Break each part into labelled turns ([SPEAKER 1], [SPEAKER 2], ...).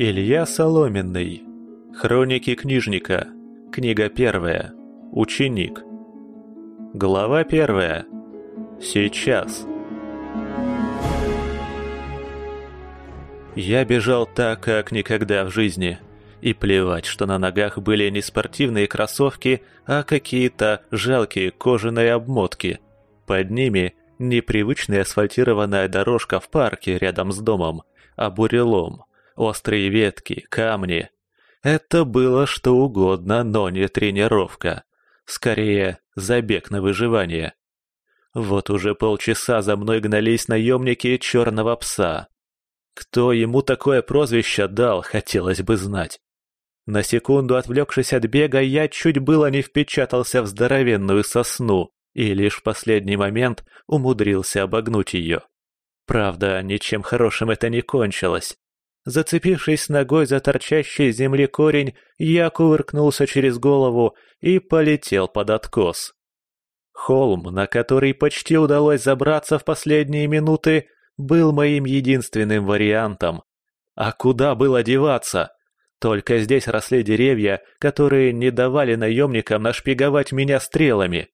[SPEAKER 1] Илья Соломенный. Хроники книжника. Книга первая. Ученик. Глава первая. Сейчас. Я бежал так, как никогда в жизни. И плевать, что на ногах были не спортивные кроссовки, а какие-то жалкие кожаные обмотки. Под ними непривычная асфальтированная дорожка в парке рядом с домом, а бурелом – острые ветки, камни. Это было что угодно, но не тренировка. Скорее, забег на выживание. Вот уже полчаса за мной гнались наемники черного пса. Кто ему такое прозвище дал, хотелось бы знать. На секунду отвлекшись от бега, я чуть было не впечатался в здоровенную сосну и лишь в последний момент умудрился обогнуть ее. Правда, ничем хорошим это не кончилось. Зацепившись ногой за торчащий земли корень, я кувыркнулся через голову и полетел под откос. Холм, на который почти удалось забраться в последние минуты, был моим единственным вариантом. А куда было деваться? Только здесь росли деревья, которые не давали наемникам нашпиговать меня стрелами.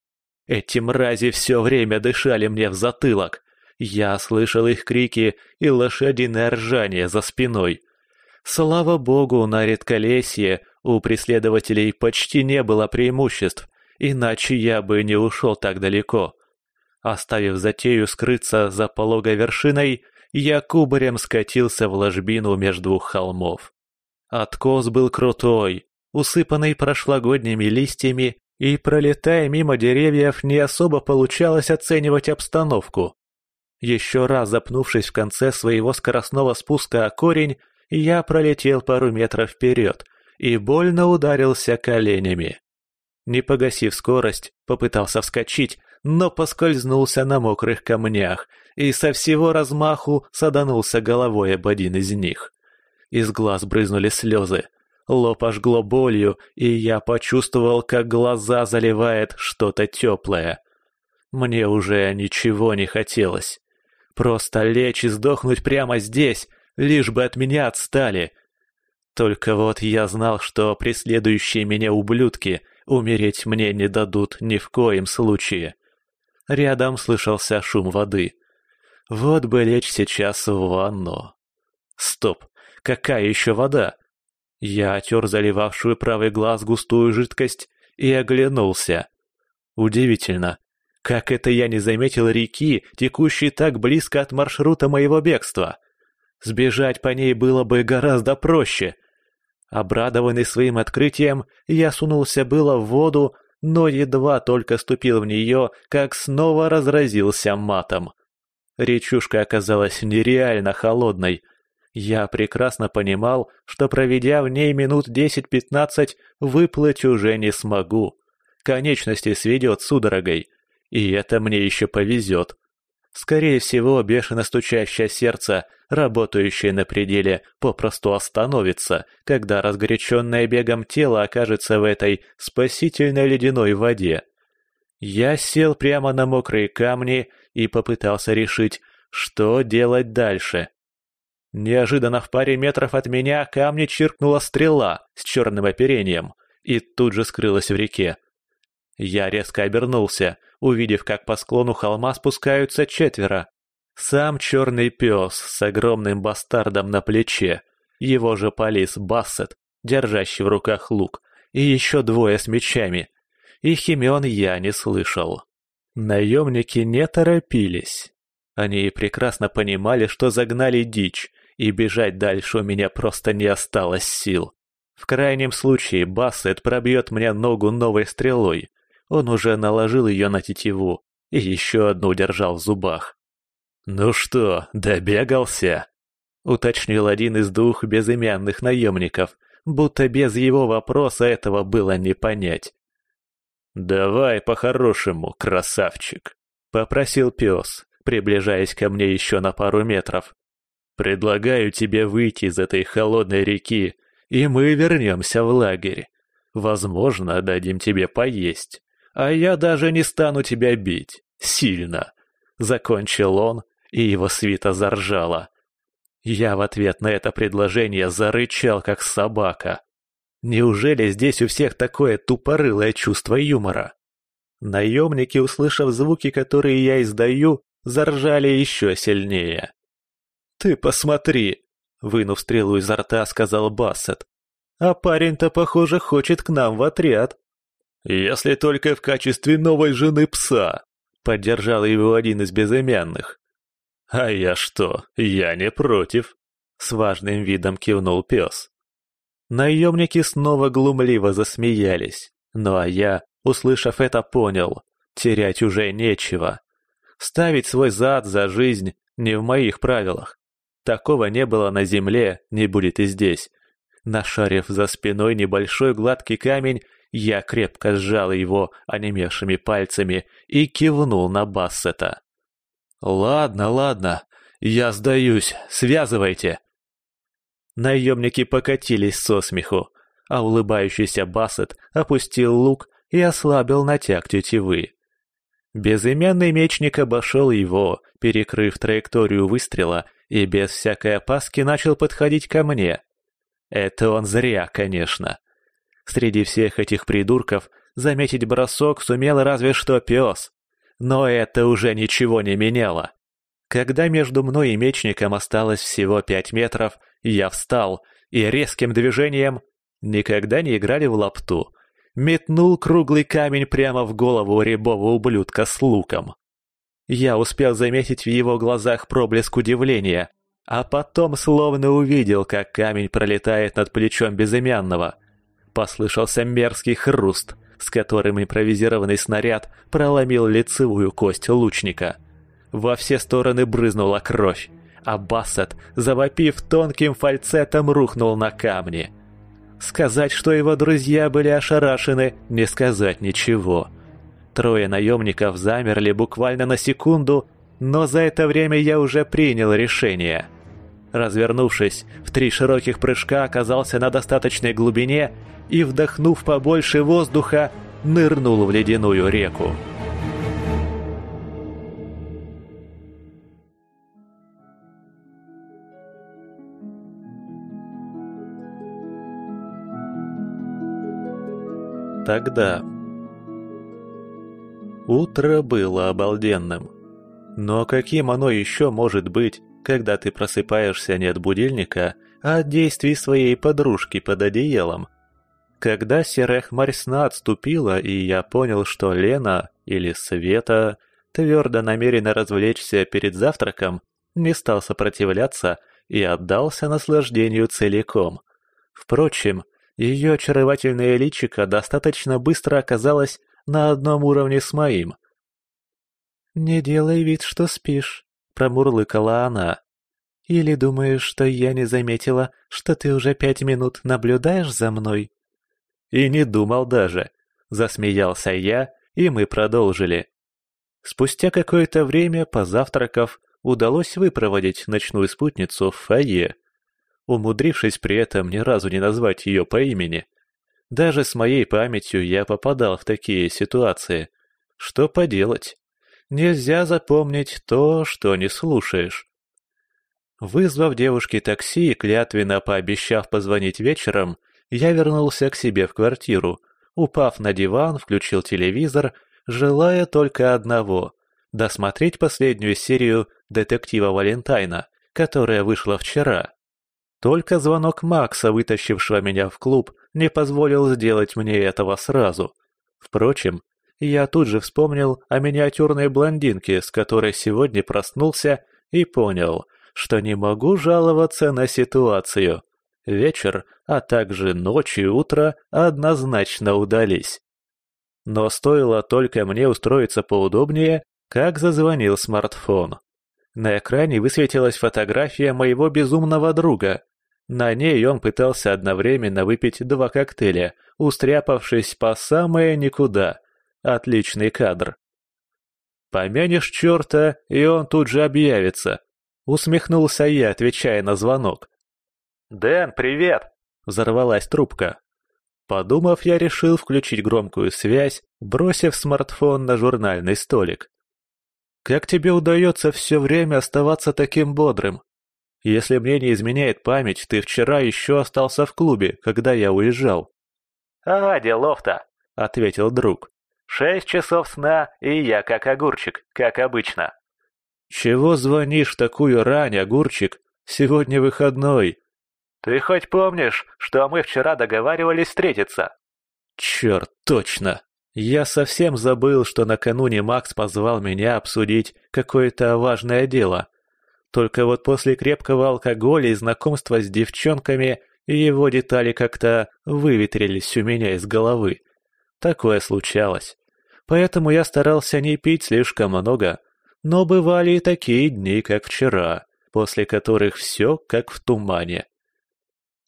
[SPEAKER 1] Эти мрази все время дышали мне в затылок. Я слышал их крики и лошадиное ржание за спиной. Слава богу, на редколесье у преследователей почти не было преимуществ, иначе я бы не ушел так далеко. Оставив затею скрыться за пологой вершиной, я кубарем скатился в ложбину между двух холмов. Откос был крутой, усыпанный прошлогодними листьями, и, пролетая мимо деревьев, не особо получалось оценивать обстановку. Еще раз запнувшись в конце своего скоростного спуска о корень, я пролетел пару метров вперед и больно ударился коленями. Не погасив скорость, попытался вскочить, но поскользнулся на мокрых камнях и со всего размаху саданулся головой об один из них. Из глаз брызнули слезы. Лоб ожгло болью, и я почувствовал, как глаза заливает что-то теплое. Мне уже ничего не хотелось. Просто лечь и сдохнуть прямо здесь, лишь бы от меня отстали. Только вот я знал, что преследующие меня ублюдки умереть мне не дадут ни в коем случае. Рядом слышался шум воды. Вот бы лечь сейчас в ванну. Стоп, какая еще вода? Я отер заливавшую правый глаз густую жидкость и оглянулся. Удивительно, как это я не заметил реки, текущей так близко от маршрута моего бегства? Сбежать по ней было бы гораздо проще. Обрадованный своим открытием, я сунулся было в воду, но едва только ступил в нее, как снова разразился матом. Речушка оказалась нереально холодной. Я прекрасно понимал, что проведя в ней минут 10-15, выплыть уже не смогу. Конечности сведет судорогой. И это мне еще повезет. Скорее всего, бешено стучащее сердце, работающее на пределе, попросту остановится, когда разгоряченное бегом тело окажется в этой спасительной ледяной воде. Я сел прямо на мокрые камни и попытался решить, что делать дальше. Неожиданно в паре метров от меня камни чиркнула стрела с черным оперением и тут же скрылась в реке. Я резко обернулся — увидев, как по склону холма спускаются четверо. Сам черный пес с огромным бастардом на плече, его же полис Бассет, держащий в руках лук, и еще двое с мечами. Их имен я не слышал. Наемники не торопились. Они прекрасно понимали, что загнали дичь, и бежать дальше у меня просто не осталось сил. В крайнем случае Бассет пробьет мне ногу новой стрелой, он уже наложил ее на тетиву и еще одну держал в зубах. «Ну что, добегался?» — уточнил один из двух безымянных наемников, будто без его вопроса этого было не понять. «Давай по-хорошему, красавчик», — попросил пес, приближаясь ко мне еще на пару метров. «Предлагаю тебе выйти из этой холодной реки, и мы вернемся в лагерь. Возможно, дадим тебе поесть» а я даже не стану тебя бить. Сильно!» Закончил он, и его свита заржала. Я в ответ на это предложение зарычал, как собака. Неужели здесь у всех такое тупорылое чувство юмора? Наемники, услышав звуки, которые я издаю, заржали еще сильнее. «Ты посмотри!» — вынув стрелу изо рта, сказал Бассет. «А парень-то, похоже, хочет к нам в отряд!» Если только в качестве новой жены пса, поддержал его один из безымянных. А я что? Я не против, с важным видом кивнул пес. Наемники снова глумливо засмеялись, ну а я, услышав это, понял, терять уже нечего. Ставить свой зад за жизнь не в моих правилах. Такого не было на земле, не будет и здесь. Нашарив за спиной небольшой гладкий камень, я крепко сжал его онемевшими пальцами и кивнул на Бассета. «Ладно, ладно, я сдаюсь, связывайте!» Наемники покатились со смеху, а улыбающийся Бассет опустил лук и ослабил натяг тетивы. Безымянный мечник обошел его, перекрыв траекторию выстрела, и без всякой опаски начал подходить ко мне. Это он зря, конечно. Среди всех этих придурков заметить бросок сумел разве что пес. Но это уже ничего не меняло. Когда между мной и мечником осталось всего пять метров, я встал и резким движением никогда не играли в лапту. Метнул круглый камень прямо в голову рябого ублюдка с луком. Я успел заметить в его глазах проблеск удивления, а потом словно увидел, как камень пролетает над плечом безымянного — послышался мерзкий хруст, с которым импровизированный снаряд проломил лицевую кость лучника. Во все стороны брызнула кровь, а Бассет, завопив тонким фальцетом, рухнул на камни. Сказать, что его друзья были ошарашены, не сказать ничего. Трое наемников замерли буквально на секунду, но за это время я уже принял решение — Развернувшись, в три широких прыжка оказался на достаточной глубине и, вдохнув побольше воздуха, нырнул в ледяную реку. Тогда утро было обалденным. Но каким оно еще может быть? когда ты просыпаешься не от будильника, а от действий своей подружки под одеялом. Когда серая хмарь сна отступила, и я понял, что Лена или Света твердо намерена развлечься перед завтраком, не стал сопротивляться и отдался наслаждению целиком. Впрочем, ее очаровательное личико достаточно быстро оказалось на одном уровне с моим. «Не делай вид, что спишь», — промурлыкала она. «Или думаешь, что я не заметила, что ты уже пять минут наблюдаешь за мной?» «И не думал даже», — засмеялся я, и мы продолжили. Спустя какое-то время, позавтракав, удалось выпроводить ночную спутницу в фойе, умудрившись при этом ни разу не назвать ее по имени. Даже с моей памятью я попадал в такие ситуации. Что поделать? Нельзя запомнить то, что не слушаешь. Вызвав девушке такси и клятвенно пообещав позвонить вечером, я вернулся к себе в квартиру. Упав на диван, включил телевизор, желая только одного — досмотреть последнюю серию «Детектива Валентайна», которая вышла вчера. Только звонок Макса, вытащившего меня в клуб, не позволил сделать мне этого сразу. Впрочем, я тут же вспомнил о миниатюрной блондинке, с которой сегодня проснулся и понял, что не могу жаловаться на ситуацию. Вечер, а также ночь и утро однозначно удались. Но стоило только мне устроиться поудобнее, как зазвонил смартфон. На экране высветилась фотография моего безумного друга. На ней он пытался одновременно выпить два коктейля, устряпавшись по самое никуда – Отличный кадр. «Помянешь черта, и он тут же объявится», — усмехнулся я, отвечая на звонок. «Дэн, привет!» — взорвалась трубка. Подумав, я решил включить громкую связь, бросив смартфон на журнальный столик. «Как тебе удается все время оставаться таким бодрым? Если мне не изменяет память, ты вчера еще остался в клубе, когда я уезжал».
[SPEAKER 2] «А, делов-то!» — ответил друг. Шесть часов сна, и я как огурчик, как обычно.
[SPEAKER 1] Чего звонишь в такую рань, огурчик? Сегодня выходной.
[SPEAKER 2] Ты хоть помнишь, что мы вчера договаривались встретиться?
[SPEAKER 1] Черт, точно. Я совсем забыл, что накануне Макс позвал меня обсудить какое-то важное дело. Только вот после крепкого алкоголя и знакомства с девчонками его детали как-то выветрились у меня из головы. Такое случалось. Поэтому я старался не пить слишком много, но бывали и такие дни, как вчера, после которых все как в тумане.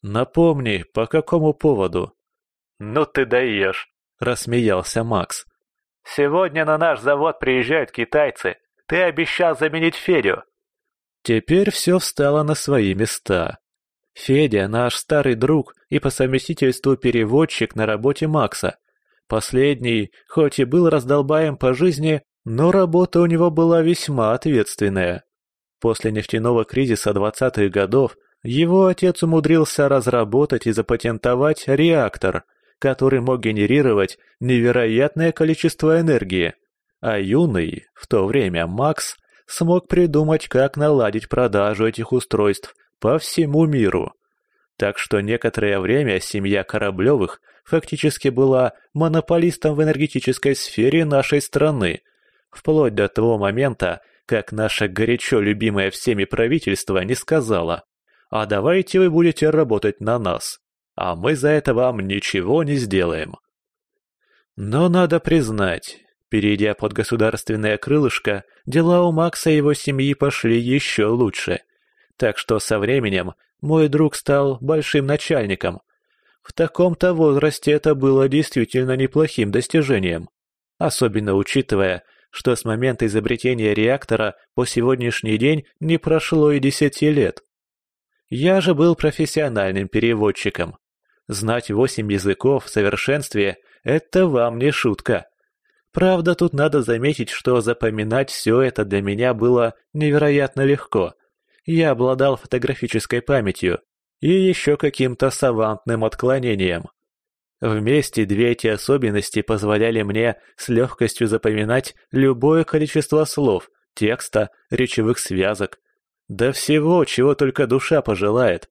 [SPEAKER 1] «Напомни, по какому поводу?»
[SPEAKER 2] «Ну ты даешь», — рассмеялся Макс. «Сегодня на наш завод приезжают китайцы. Ты обещал заменить Федю».
[SPEAKER 1] Теперь все встало на свои места. Федя — наш старый друг и по совместительству переводчик на работе Макса. Последний, хоть и был раздолбаем по жизни, но работа у него была весьма ответственная. После нефтяного кризиса 20-х годов его отец умудрился разработать и запатентовать реактор, который мог генерировать невероятное количество энергии. А юный, в то время Макс, смог придумать, как наладить продажу этих устройств по всему миру. Так что некоторое время семья Кораблевых – фактически была монополистом в энергетической сфере нашей страны, вплоть до того момента, как наше горячо любимое всеми правительство не сказала «А давайте вы будете работать на нас, а мы за это вам ничего не сделаем». Но надо признать, перейдя под государственное крылышко, дела у Макса и его семьи пошли еще лучше. Так что со временем мой друг стал большим начальником, в таком-то возрасте это было действительно неплохим достижением, особенно учитывая, что с момента изобретения реактора по сегодняшний день не прошло и десяти лет. Я же был профессиональным переводчиком. Знать восемь языков в совершенстве – это вам не шутка. Правда, тут надо заметить, что запоминать все это для меня было невероятно легко. Я обладал фотографической памятью, и еще каким-то савантным отклонением. Вместе две эти особенности позволяли мне с легкостью запоминать любое количество слов, текста, речевых связок, да всего, чего только душа пожелает.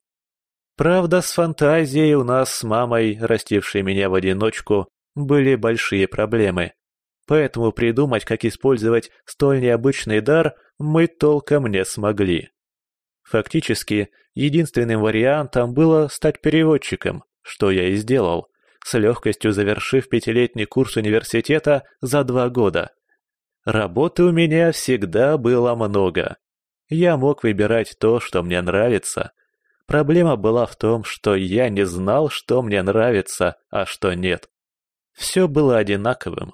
[SPEAKER 1] Правда, с фантазией у нас с мамой, растившей меня в одиночку, были большие проблемы. Поэтому придумать, как использовать столь необычный дар, мы толком не смогли. Фактически, Единственным вариантом было стать переводчиком, что я и сделал, с легкостью завершив пятилетний курс университета за два года. Работы у меня всегда было много. Я мог выбирать то, что мне нравится. Проблема была в том, что я не знал, что мне нравится, а что нет. Все было одинаковым.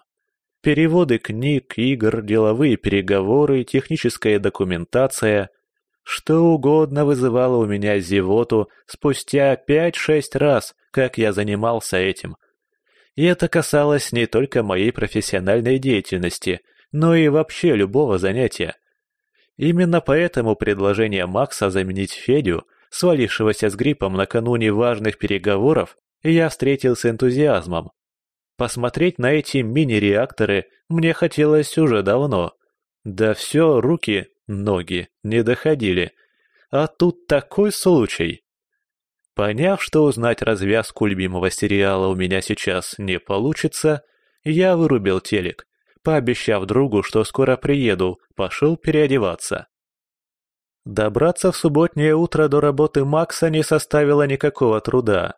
[SPEAKER 1] Переводы книг, игр, деловые переговоры, техническая документация – что угодно вызывало у меня зевоту спустя 5-6 раз, как я занимался этим. И это касалось не только моей профессиональной деятельности, но и вообще любого занятия. Именно поэтому предложение Макса заменить Федю, свалившегося с гриппом накануне важных переговоров, я встретил с энтузиазмом. Посмотреть на эти мини-реакторы мне хотелось уже давно. Да все, руки ноги не доходили. А тут такой случай. Поняв, что узнать развязку любимого сериала у меня сейчас не получится, я вырубил телек, пообещав другу, что скоро приеду, пошел переодеваться. Добраться в субботнее утро до работы Макса не составило никакого труда.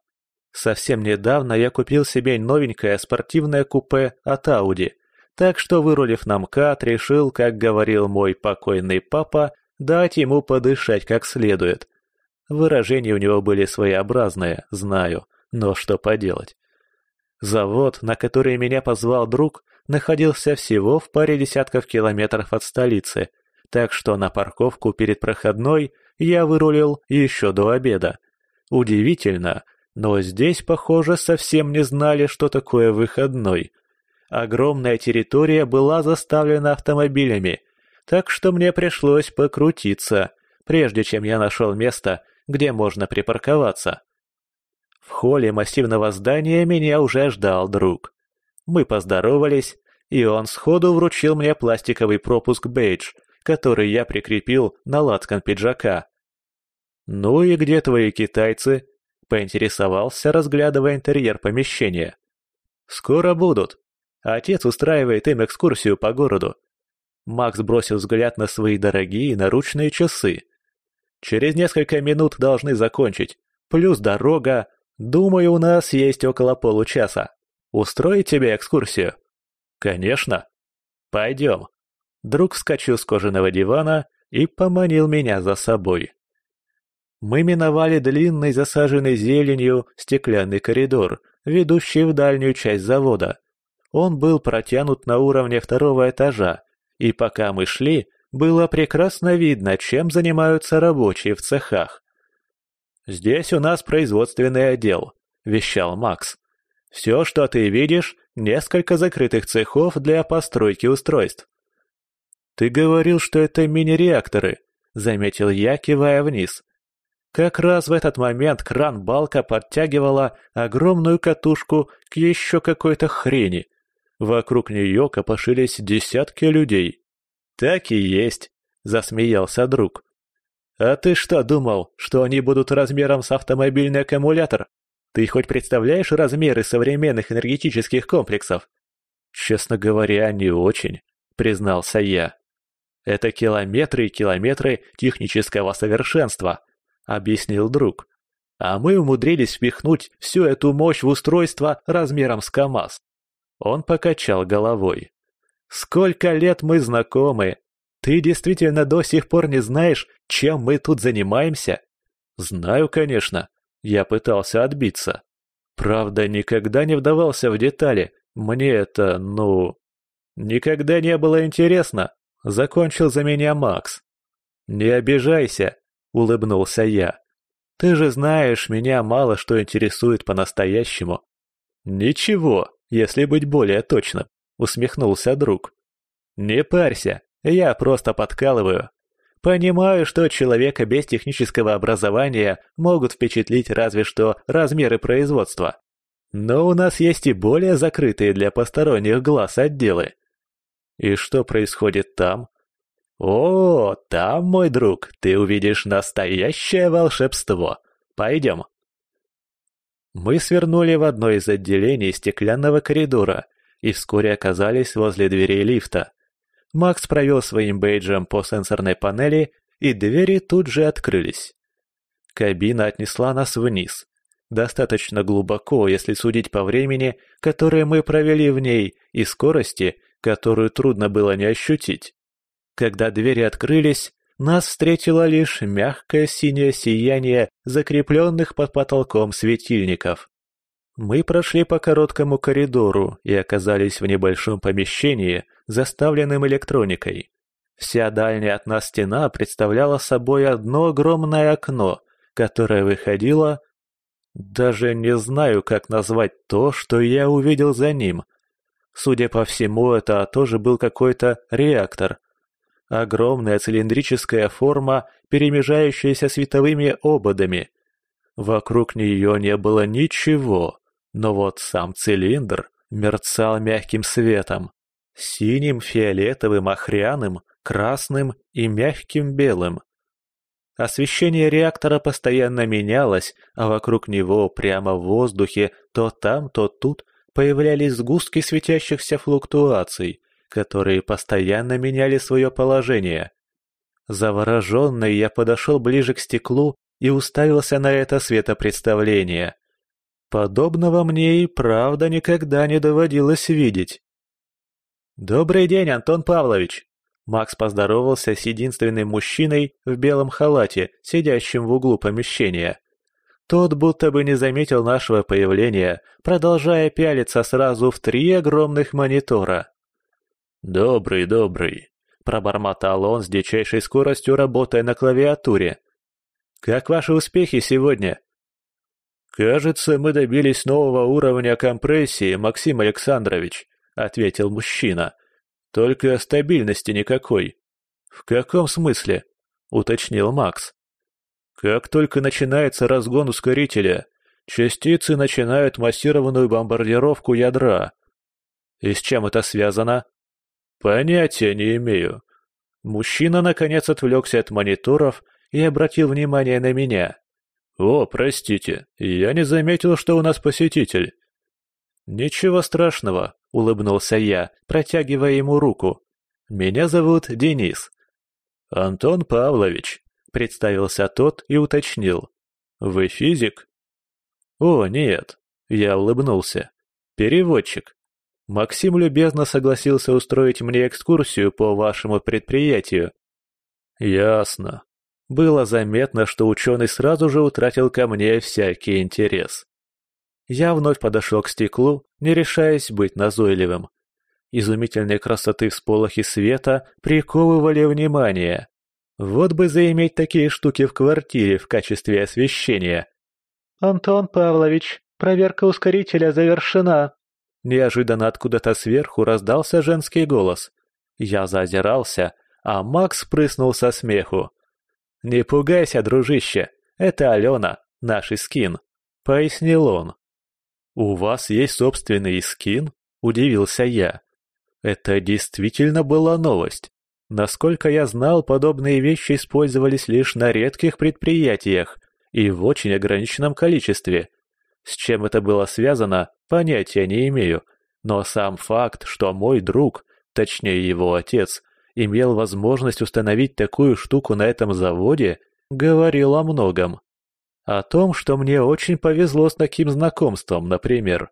[SPEAKER 1] Совсем недавно я купил себе новенькое спортивное купе от Audi – так что, вырулив на МКАД, решил, как говорил мой покойный папа, дать ему подышать как следует. Выражения у него были своеобразные, знаю, но что поделать. Завод, на который меня позвал друг, находился всего в паре десятков километров от столицы, так что на парковку перед проходной я вырулил еще до обеда. Удивительно, но здесь, похоже, совсем не знали, что такое выходной – Огромная территория была заставлена автомобилями, так что мне пришлось покрутиться, прежде чем я нашел место, где можно припарковаться. В холле массивного здания меня уже ждал друг. Мы поздоровались, и он сходу вручил мне пластиковый пропуск-бейдж, который я прикрепил на лацкан пиджака. «Ну и где твои китайцы?» — поинтересовался, разглядывая интерьер помещения. «Скоро будут», отец устраивает им экскурсию по городу. Макс бросил взгляд на свои дорогие наручные часы. Через несколько минут должны закончить. Плюс дорога. Думаю, у нас есть около получаса. Устроить тебе экскурсию? Конечно. Пойдем. Друг вскочил с кожаного дивана и поманил меня за собой. Мы миновали длинный засаженный зеленью стеклянный коридор, ведущий в дальнюю часть завода. Он был протянут на уровне второго этажа, и пока мы шли, было прекрасно видно, чем занимаются рабочие в цехах. «Здесь у нас производственный отдел», — вещал Макс. «Все, что ты видишь, несколько закрытых цехов для постройки устройств». «Ты говорил, что это мини-реакторы», — заметил я, кивая вниз. Как раз в этот момент кран-балка подтягивала огромную катушку к еще какой-то хрени, Вокруг нее копошились десятки людей. «Так и есть», — засмеялся друг. «А ты что думал, что они будут размером с автомобильный аккумулятор? Ты хоть представляешь размеры современных энергетических комплексов?» «Честно говоря, не очень», — признался я. «Это километры и километры технического совершенства», — объяснил друг. «А мы умудрились впихнуть всю эту мощь в устройство размером с КАМАЗ. Он покачал головой. «Сколько лет мы знакомы! Ты действительно до сих пор не знаешь, чем мы тут занимаемся?» «Знаю, конечно». Я пытался отбиться. Правда, никогда не вдавался в детали. Мне это, ну... «Никогда не было интересно», — закончил за меня Макс. «Не обижайся», — улыбнулся я. «Ты же знаешь, меня мало что интересует по-настоящему». «Ничего», если быть более точным», — усмехнулся друг. «Не парься, я просто подкалываю. Понимаю, что человека без технического образования могут впечатлить разве что размеры производства. Но у нас есть и более закрытые для посторонних глаз отделы. И что происходит там? О, там, мой друг, ты увидишь настоящее волшебство. Пойдем. Мы свернули в одно из отделений стеклянного коридора и вскоре оказались возле дверей лифта. Макс провел своим бейджем по сенсорной панели, и двери тут же открылись. Кабина отнесла нас вниз. Достаточно глубоко, если судить по времени, которое мы провели в ней, и скорости, которую трудно было не ощутить. Когда двери открылись, нас встретило лишь мягкое синее сияние закрепленных под потолком светильников. Мы прошли по короткому коридору и оказались в небольшом помещении, заставленном электроникой. Вся дальняя от нас стена представляла собой одно огромное окно, которое выходило... Даже не знаю, как назвать то, что я увидел за ним. Судя по всему, это тоже был какой-то реактор, Огромная цилиндрическая форма, перемежающаяся световыми ободами. Вокруг нее не было ничего, но вот сам цилиндр мерцал мягким светом. Синим, фиолетовым, охряным, красным и мягким белым. Освещение реактора постоянно менялось, а вокруг него прямо в воздухе то там, то тут появлялись сгустки светящихся флуктуаций которые постоянно меняли свое положение. Завороженный я подошел ближе к стеклу и уставился на это светопредставление. Подобного мне и правда никогда не доводилось видеть. «Добрый день, Антон Павлович!» Макс поздоровался с единственным мужчиной в белом халате, сидящим в углу помещения. Тот будто бы не заметил нашего появления, продолжая пялиться сразу в три огромных монитора. «Добрый, добрый», — пробормотал он с дичайшей скоростью, работая на клавиатуре. «Как ваши успехи сегодня?» «Кажется, мы добились нового уровня компрессии, Максим Александрович», — ответил мужчина. «Только стабильности никакой». «В каком смысле?» — уточнил Макс. «Как только начинается разгон ускорителя, частицы начинают массированную бомбардировку ядра». «И с чем это связано?» Понятия не имею. Мужчина наконец отвлекся от мониторов и обратил внимание на меня. «О, простите, я не заметил, что у нас посетитель». «Ничего страшного», — улыбнулся я, протягивая ему руку. «Меня зовут Денис». «Антон Павлович», — представился тот и уточнил. «Вы физик?» «О, нет», — я улыбнулся. «Переводчик. Максим любезно согласился устроить мне экскурсию по вашему предприятию. Ясно. Было заметно, что ученый сразу же утратил ко мне всякий интерес. Я вновь подошел к стеклу, не решаясь быть назойливым. Изумительной красоты всполохи света приковывали внимание. Вот бы заиметь такие штуки в квартире в качестве освещения.
[SPEAKER 2] «Антон Павлович, проверка ускорителя завершена»,
[SPEAKER 1] Неожиданно откуда-то сверху раздался женский голос. Я зазирался, а Макс прыснул со смеху. «Не пугайся, дружище, это Алена, наш скин», — пояснил он. «У вас есть собственный скин?» — удивился я. Это действительно была новость. Насколько я знал, подобные вещи использовались лишь на редких предприятиях и в очень ограниченном количестве. С чем это было связано, понятия не имею, но сам факт, что мой друг, точнее его отец, имел возможность установить такую штуку на этом заводе, говорил о многом. О том, что мне очень повезло с таким знакомством, например.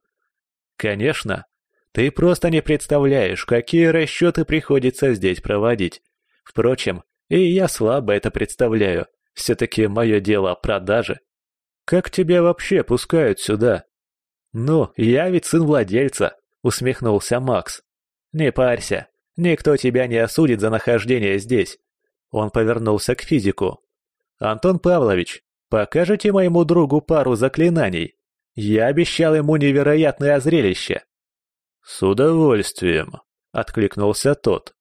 [SPEAKER 1] Конечно, ты просто не представляешь, какие расчеты приходится здесь проводить. Впрочем, и я слабо это представляю. Все-таки мое дело продажи как тебя вообще пускают сюда?» «Ну, я ведь сын владельца», — усмехнулся Макс. «Не парься, никто тебя не осудит за нахождение здесь». Он повернулся к физику. «Антон Павлович, покажите моему другу пару заклинаний. Я обещал ему невероятное зрелище». «С удовольствием», — откликнулся тот.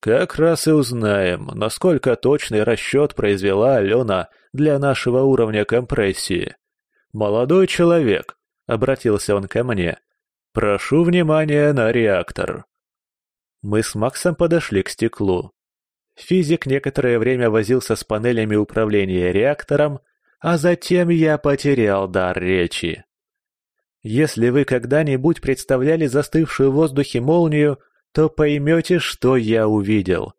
[SPEAKER 1] Как раз и узнаем, насколько точный расчет произвела Алена для нашего уровня компрессии. «Молодой человек», — обратился он ко мне, — «прошу внимания на реактор». Мы с Максом подошли к стеклу. Физик некоторое время возился с панелями управления реактором, а затем я потерял дар речи. Если вы когда-нибудь представляли застывшую в воздухе молнию, то поймете, что я увидел.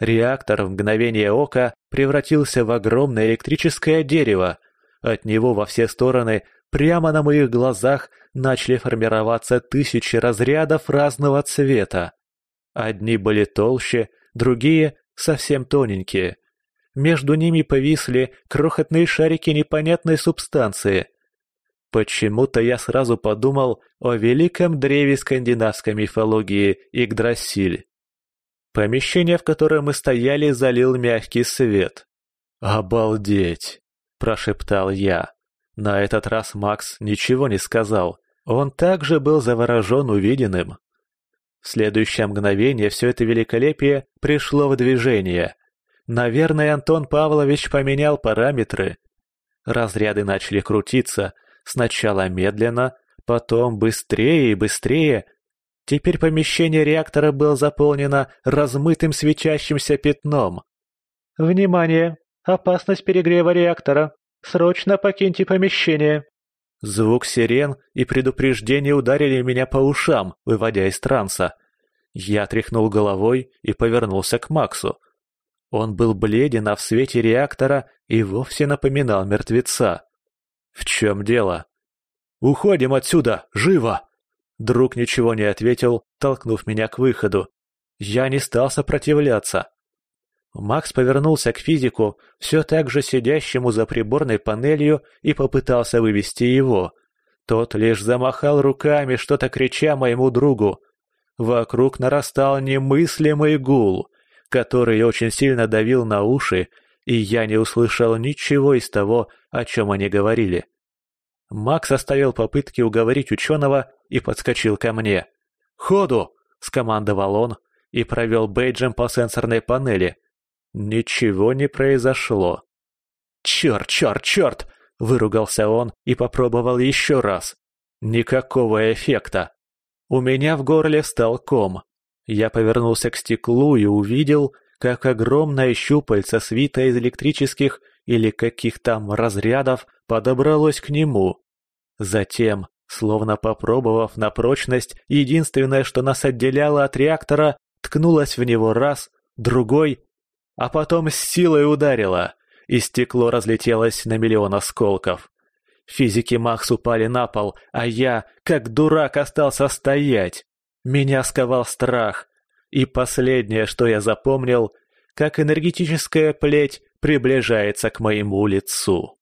[SPEAKER 1] Реактор в мгновение ока превратился в огромное электрическое дерево. От него во все стороны, прямо на моих глазах, начали формироваться тысячи разрядов разного цвета. Одни были толще, другие — совсем тоненькие. Между ними повисли крохотные шарики непонятной субстанции. Почему-то я сразу подумал о великом древе скандинавской мифологии Игдрасиль. Помещение, в котором мы стояли, залил мягкий свет. «Обалдеть!» – прошептал я. На этот раз Макс ничего не сказал. Он также был заворожен увиденным. В следующее мгновение все это великолепие пришло в движение. Наверное, Антон Павлович поменял параметры. Разряды начали крутиться – Сначала медленно, потом быстрее и быстрее. Теперь помещение реактора было заполнено размытым свечащимся пятном.
[SPEAKER 2] «Внимание! Опасность перегрева реактора! Срочно покиньте помещение!»
[SPEAKER 1] Звук сирен и предупреждение ударили меня по ушам, выводя из транса. Я тряхнул головой и повернулся к Максу. Он был бледен, а в свете реактора и вовсе напоминал мертвеца. «В чем дело?» «Уходим отсюда! Живо!» Друг ничего не ответил, толкнув меня к выходу. Я не стал сопротивляться. Макс повернулся к физику, все так же сидящему за приборной панелью, и попытался вывести его. Тот лишь замахал руками, что-то крича моему другу. Вокруг нарастал немыслимый гул, который очень сильно давил на уши и я не услышал ничего из того, о чем они говорили. Макс оставил попытки уговорить ученого и подскочил ко мне. «Ходу!» – скомандовал он и провел бейджем по сенсорной панели. Ничего не произошло. «Черт, черт, черт!» – выругался он и попробовал еще раз. Никакого эффекта. У меня в горле стал ком. Я повернулся к стеклу и увидел, как огромное щупальце свита из электрических или каких там разрядов подобралось к нему. Затем, словно попробовав на прочность, единственное, что нас отделяло от реактора, ткнулось в него раз, другой, а потом с силой ударило, и стекло разлетелось на миллион осколков. Физики Макс упали на пол, а я, как дурак, остался стоять. Меня сковал страх, и последнее, что я запомнил, как энергетическая плеть приближается к моему лицу.